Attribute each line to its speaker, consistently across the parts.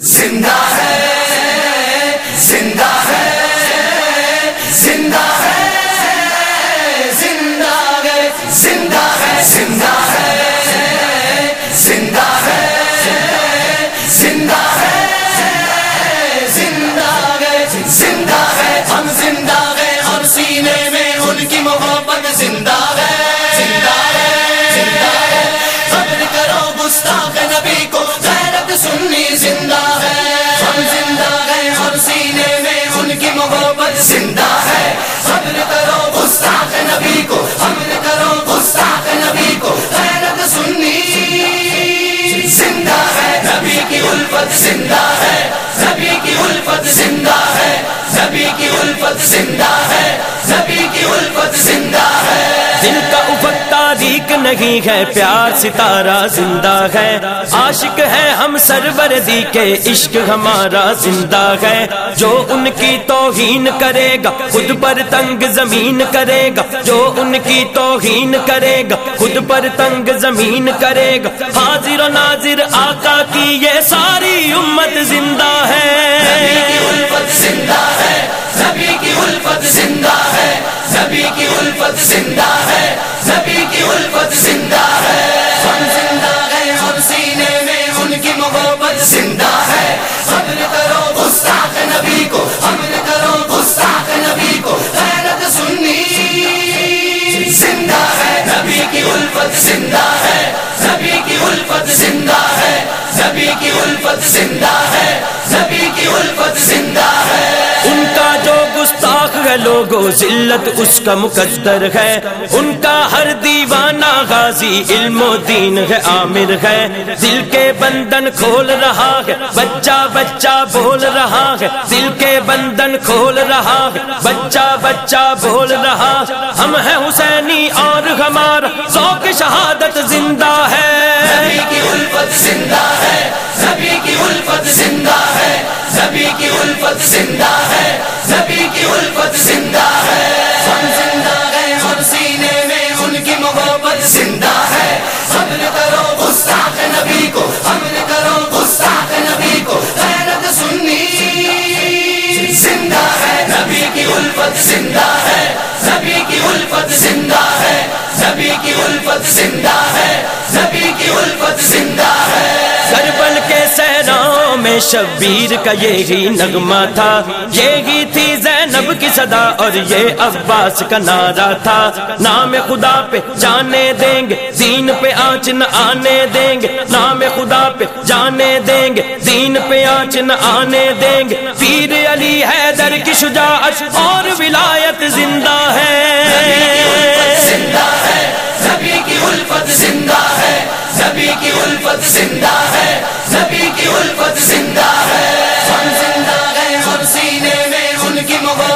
Speaker 1: زندہ ہے۔ الفت زندہ ہے۔ نبی کی الفت زندہ ہے۔
Speaker 2: دل کا افق تاریخ نہیں ہے پیار ستارہ زندہ ہے۔ عاشق ہے ہم سروردی کے عشق ہمارا زندہ ہے۔ جو ان کی توہین کرے گا خود پر تنگ زمین کرے گا۔ جو ان کی توہین کرے گا خود پر تنگ زمین کرے گا۔ حاضر و ناظر آقا کی یہ ساری امت زندہ ہے۔
Speaker 1: زندہ کی الفت زندہ ہے، نبی کی الفت زندہ ہے۔ ہم زندہ ہے ہر سینے میں ان کی محبت زندہ ہے۔ صبر کرو گستاخ نبی کو صبر کرو گستاخ نبی کو۔ غیرت سننی زندہ ہے، نبی کی الفت زندہ ہے۔ نبی کی الفت زندہ ہے، نبی کی الفت زندہ ہے۔ نبی کی الفت زندہ ہے
Speaker 2: لوگو ذلت اس کا مقدر ہے۔ ان کا ہر دیوانہ غازی علم و دین ہے، عامر ہے۔ دل کے بندن کھول رہا ہے، بچہ بچہ بول رہا ہے۔ دل کے بندن کھول رہا ہے، بچہ بچہ بول رہا ہم ہیں حسینی اور ہمارا ذوق شہادت زندہ ہے۔
Speaker 1: زندہ ہے نبی کی الفت زندہ ہے۔
Speaker 2: کربل کے میں شبیر کا یہی نغمہ تھا۔ یہی تھی زینب کی صدا اور یہ عباس کا نعرہ تھا۔ نام خدا پہ جانے دیں گے دین پہ آنچ نہ آنے دیں گے۔ نام خدا پہ جانے دیں گے دین پہ آنچ نہ آنے دیں گے۔ پیر علی حیدر کی شجاعت اور ولایت زندہ ہے۔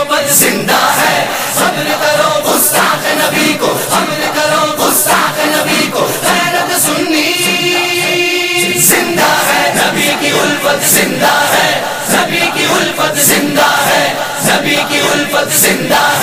Speaker 1: کی زندہ ہے۔ صبر کرو گستاخ نبی کو، صبر کرو گستاخ نبی کو۔ غیرت سننی زندہ ہے۔ نبی کی الفت زندہ ہے۔ نبی کی الفت زندہ ہے۔ نبی کی الفت زندہ ہے۔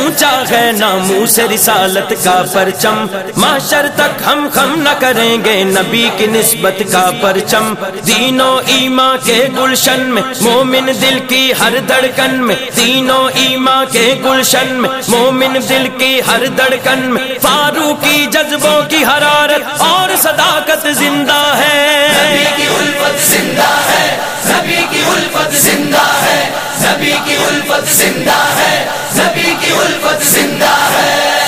Speaker 2: اونچا ہے نامو سے رسالت کا پرچم۔ معاشر تک ہم خم نہ کریں گے نبی کی نسبت کا پرچم۔ دینوں ایما کے گلشن میں، مومن دل کی ہر دھڑکن میں۔ دینوں ایما کے گلشن میں، مومن دل کی ہر دھڑکن میں۔ فاروقی جذبوں کی حرارت اور صداقت زندہ
Speaker 1: نبی کی الفت زندہ ہے، نبی کی الفت زندہ ہے نبی کی الفت زندہ ہے نبی کی الفت زندہ ہے۔